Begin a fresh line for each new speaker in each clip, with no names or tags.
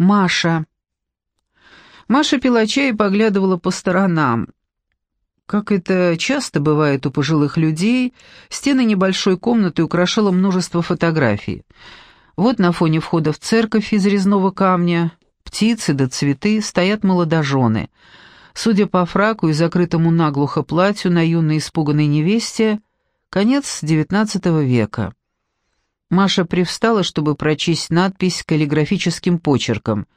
Маша. Маша пила чай и поглядывала по сторонам. Как это часто бывает у пожилых людей, стены небольшой комнаты украшало множество фотографий. Вот на фоне входа в церковь из резного камня птицы да цветы стоят молодожены. Судя по фраку и закрытому наглухо платью на юной испуганной невесте, конец XIX века. Маша привстала, чтобы прочесть надпись каллиграфическим почерком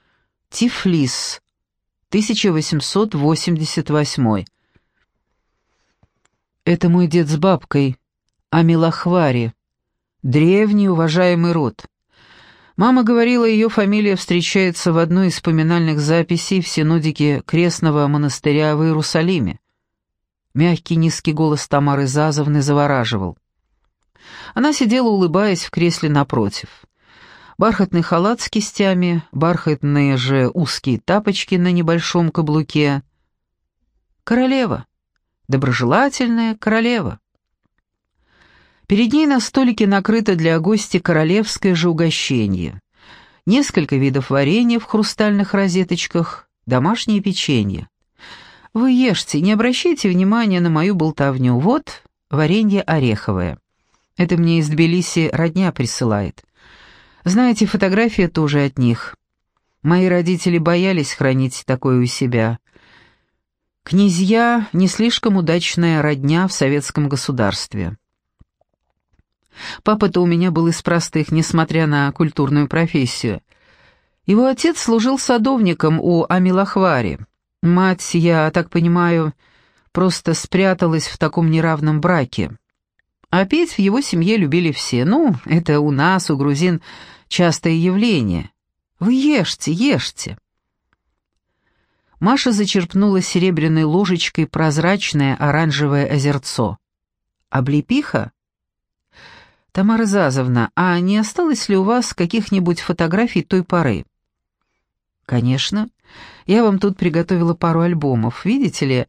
«Тифлис, 1888». Это мой дед с бабкой, Амилахвари, древний уважаемый род. Мама говорила, ее фамилия встречается в одной из поминальных записей в синодике Крестного монастыря в Иерусалиме. Мягкий низкий голос Тамары Зазовны завораживал. Она сидела, улыбаясь, в кресле напротив. Бархатный халат с кистями, бархатные же узкие тапочки на небольшом каблуке. Королева доброжелательная королева. Перед ней на столике накрыто для гостя королевское же угощение. Несколько видов варенья в хрустальных розеточках, домашнее печенье. Вы ешьте, не обращайте внимания на мою болтовню. Вот варенье ореховое. Это мне из Тбилиси родня присылает. Знаете, фотография тоже от них. Мои родители боялись хранить такое у себя. Князья — не слишком удачная родня в советском государстве. Папа-то у меня был из простых, несмотря на культурную профессию. Его отец служил садовником у Амилахвари. Мать, я так понимаю, просто спряталась в таком неравном браке. А петь в его семье любили все. Ну, это у нас, у грузин, частое явление. Вы ешьте, ешьте. Маша зачерпнула серебряной ложечкой прозрачное оранжевое озерцо. «Облепиха?» «Тамара Зазовна, а не осталось ли у вас каких-нибудь фотографий той поры?» «Конечно. Я вам тут приготовила пару альбомов. Видите ли,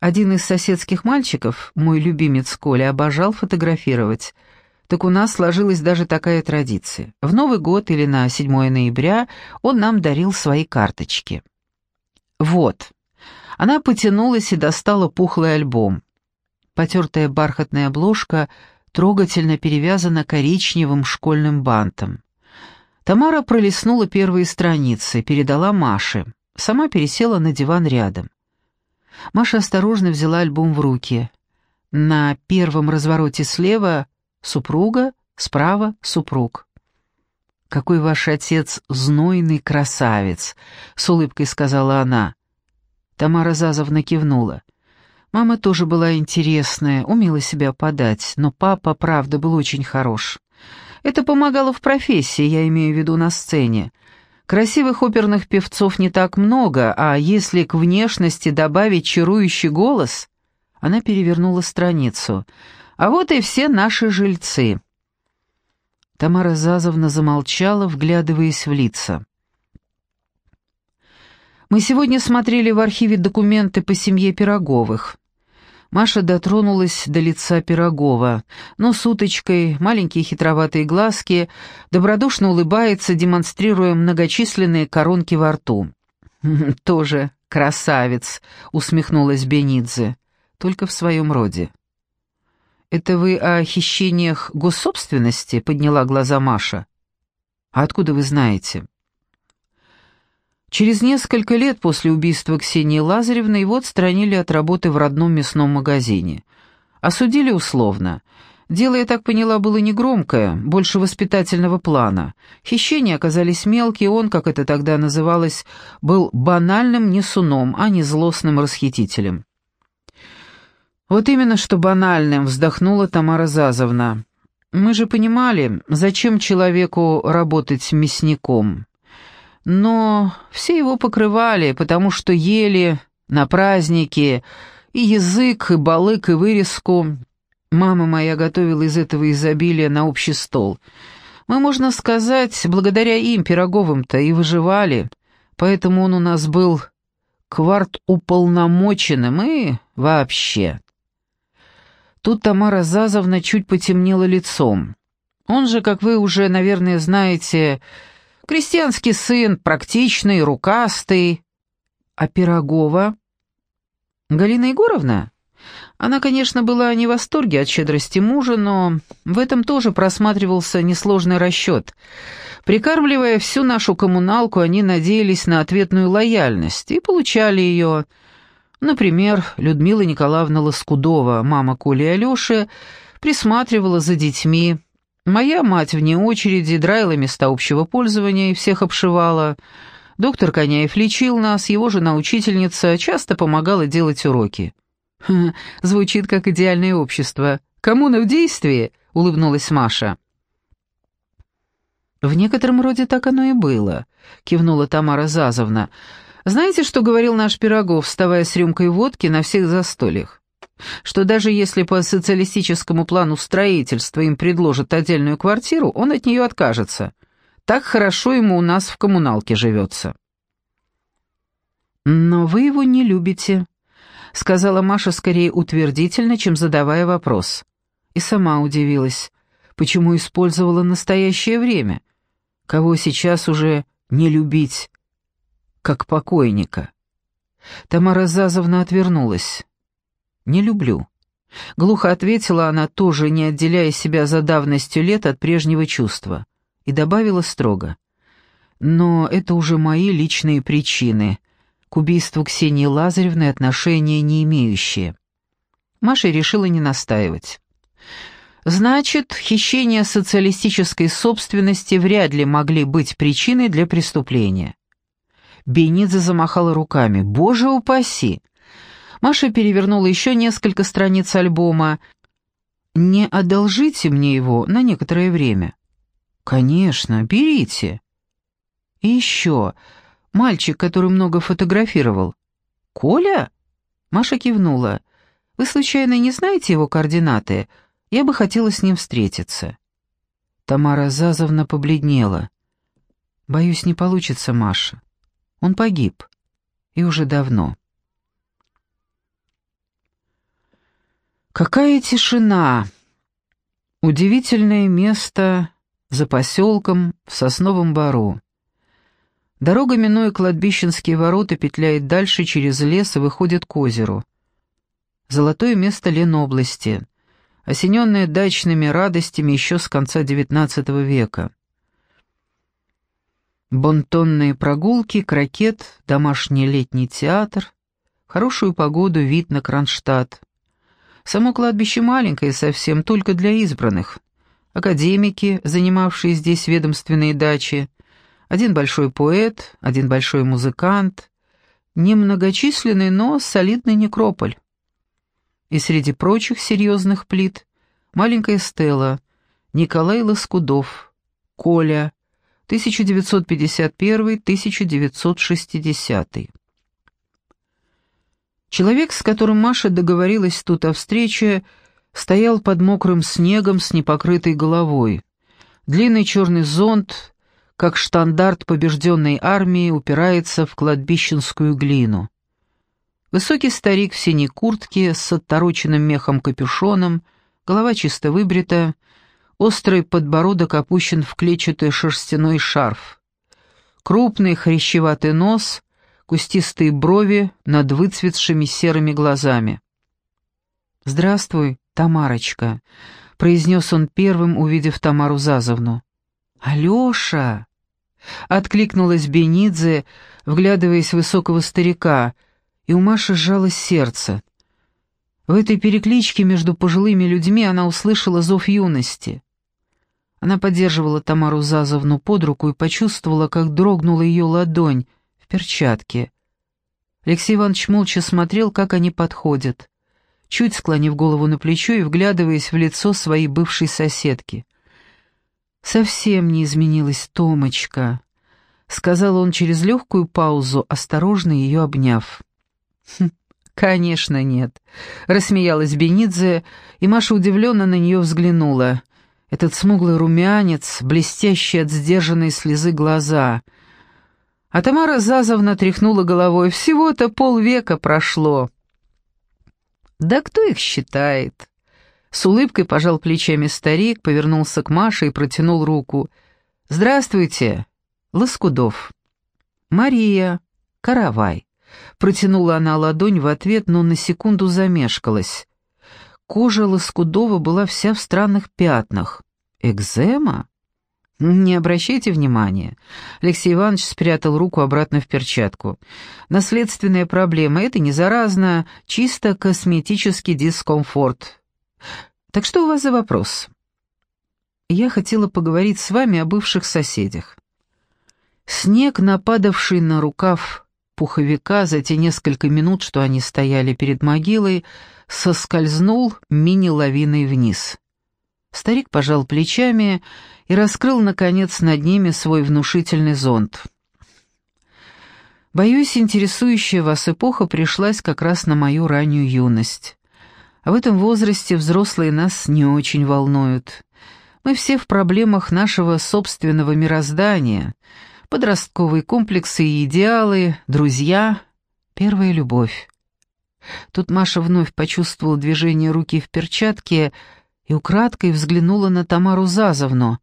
один из соседских мальчиков, мой любимец Коля, обожал фотографировать. Так у нас сложилась даже такая традиция. В Новый год или на 7 ноября он нам дарил свои карточки». «Вот». Она потянулась и достала пухлый альбом. Потертая бархатная обложка трогательно перевязана коричневым школьным бантом. Тамара пролистнула первые страницы, передала Маше. Сама пересела на диван рядом. Маша осторожно взяла альбом в руки. На первом развороте слева супруга, справа супруг. «Какой ваш отец знойный красавец!» — с улыбкой сказала она. Тамара Зазовна кивнула. Мама тоже была интересная, умела себя подать, но папа, правда, был очень хорош. Это помогало в профессии, я имею в виду на сцене. Красивых оперных певцов не так много, а если к внешности добавить чарующий голос... Она перевернула страницу. А вот и все наши жильцы. Тамара Зазовна замолчала, вглядываясь в лица. «Мы сегодня смотрели в архиве документы по семье Пироговых». Маша дотронулась до лица Пирогова, но с уточкой, маленькие хитроватые глазки, добродушно улыбается, демонстрируя многочисленные коронки во рту. «Хм, «Тоже красавец», — усмехнулась Бенидзе, — «только в своем роде». «Это вы о хищениях госсобственности?» — подняла глаза Маша. «А откуда вы знаете?» Через несколько лет после убийства Ксении Лазаревны его отстранили от работы в родном мясном магазине. Осудили условно. Дело, я так поняла, было негромкое, больше воспитательного плана. Хищения оказались мелкие, он, как это тогда называлось, был банальным несуном, а не злостным расхитителем. «Вот именно что банальным», — вздохнула Тамара Зазовна. «Мы же понимали, зачем человеку работать мясником. Но все его покрывали, потому что ели на праздники и язык, и балык, и вырезку. Мама моя готовила из этого изобилия на общий стол. Мы, можно сказать, благодаря им, Пироговым-то, и выживали, поэтому он у нас был кварт уполномоченным и вообще». Тут Тамара Зазовна чуть потемнела лицом. Он же, как вы уже, наверное, знаете, Крестьянский сын, практичный, рукастый. А Пирогова? Галина Егоровна? Она, конечно, была не в восторге от щедрости мужа, но в этом тоже просматривался несложный расчет. Прикармливая всю нашу коммуналку, они надеялись на ответную лояльность и получали ее. Например, Людмила Николаевна Лоскудова, мама Коли и Алёши, присматривала за детьми, Моя мать вне очереди драила места общего пользования и всех обшивала. Доктор Коняев лечил нас, его жена-учительница часто помогала делать уроки. «Ха, звучит как идеальное общество. Коммуна в действии?» — улыбнулась Маша. «В некотором роде так оно и было», — кивнула Тамара Зазовна. «Знаете, что говорил наш Пирогов, вставая с рюмкой водки на всех застольях? Что даже если по социалистическому плану строительства им предложат отдельную квартиру, он от нее откажется. Так хорошо ему у нас в коммуналке живется. «Но вы его не любите», — сказала Маша скорее утвердительно, чем задавая вопрос. И сама удивилась, почему использовала настоящее время. Кого сейчас уже не любить, как покойника? Тамара Зазовна отвернулась. «Не люблю». Глухо ответила она, тоже не отделяя себя за давностью лет от прежнего чувства, и добавила строго. «Но это уже мои личные причины, к убийству Ксении Лазаревны отношения не имеющие». Маша решила не настаивать. Значит, хищения социалистической собственности вряд ли могли быть причиной для преступления. Бенидзе замахала руками. «Боже упаси! Маша перевернула еще несколько страниц альбома. «Не одолжите мне его на некоторое время». «Конечно, берите». «И еще. Мальчик, который много фотографировал». «Коля?» Маша кивнула. «Вы случайно не знаете его координаты? Я бы хотела с ним встретиться». Тамара Зазовна побледнела. «Боюсь, не получится, Маша. Он погиб. И уже давно». Какая тишина! Удивительное место за поселком в Сосновом Бару. Дорога, минуя кладбищенские ворота, петляет дальше через лес и выходит к озеру. Золотое место Ленобласти, осененное дачными радостями еще с конца XIX века. Бонтонные прогулки, крокет, домашний летний театр, хорошую погоду, вид на Кронштадт. Само кладбище маленькое совсем, только для избранных. Академики, занимавшие здесь ведомственные дачи, один большой поэт, один большой музыкант, немногочисленный, но солидный некрополь. И среди прочих серьезных плит маленькая стела Николай Лоскудов, Коля, 1951-1960. Человек, с которым Маша договорилась тут о встрече, стоял под мокрым снегом с непокрытой головой. Длинный черный зонт, как штандарт побежденной армии, упирается в кладбищенскую глину. Высокий старик в синей куртке с оттороченным мехом капюшоном, голова чисто выбрита, острый подбородок опущен в клетчатый шерстяной шарф. Крупный хрящеватый нос — кустистые брови над выцветшими серыми глазами. «Здравствуй, Тамарочка», — произнес он первым, увидев Тамару Зазовну. «Алеша!» — откликнулась Бенидзе, вглядываясь в высокого старика, и у Маши сжалось сердце. В этой перекличке между пожилыми людьми она услышала зов юности. Она поддерживала Тамару Зазовну под руку и почувствовала, как дрогнула ее ладонь, перчатки. Алексей Иванович молча смотрел, как они подходят, чуть склонив голову на плечо и вглядываясь в лицо своей бывшей соседки. «Совсем не изменилась Томочка», — сказал он через легкую паузу, осторожно ее обняв. «Хм, «Конечно нет», — рассмеялась Бенидзе, и Маша удивленно на нее взглянула. Этот смуглый румянец, блестящий от сдержанной слезы глаза — а Тамара Зазовна тряхнула головой. Всего-то полвека прошло. Да кто их считает? С улыбкой пожал плечами старик, повернулся к Маше и протянул руку. «Здравствуйте, Лоскудов. Мария. Каравай. Протянула она ладонь в ответ, но на секунду замешкалась. Кожа Лоскудова была вся в странных пятнах. Экзема? «Не обращайте внимания». Алексей Иванович спрятал руку обратно в перчатку. «Наследственная проблема — это не заразно, чисто косметический дискомфорт. Так что у вас за вопрос?» «Я хотела поговорить с вами о бывших соседях». Снег, нападавший на рукав пуховика за те несколько минут, что они стояли перед могилой, соскользнул мини-лавиной вниз. Старик пожал плечами и раскрыл, наконец, над ними свой внушительный зонт. Боюсь, интересующая вас эпоха пришлась как раз на мою раннюю юность. А в этом возрасте взрослые нас не очень волнуют. Мы все в проблемах нашего собственного мироздания, подростковые комплексы и идеалы, друзья, первая любовь. Тут Маша вновь почувствовала движение руки в перчатке и украдкой взглянула на Тамару Зазовну.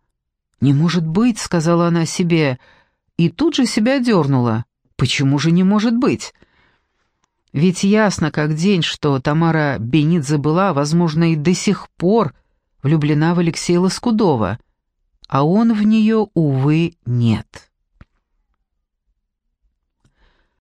«Не может быть», — сказала она себе, и тут же себя дернула. «Почему же не может быть?» Ведь ясно как день, что Тамара Бенидзе была, возможно, и до сих пор влюблена в Алексея Лоскудова, а он в нее, увы, нет.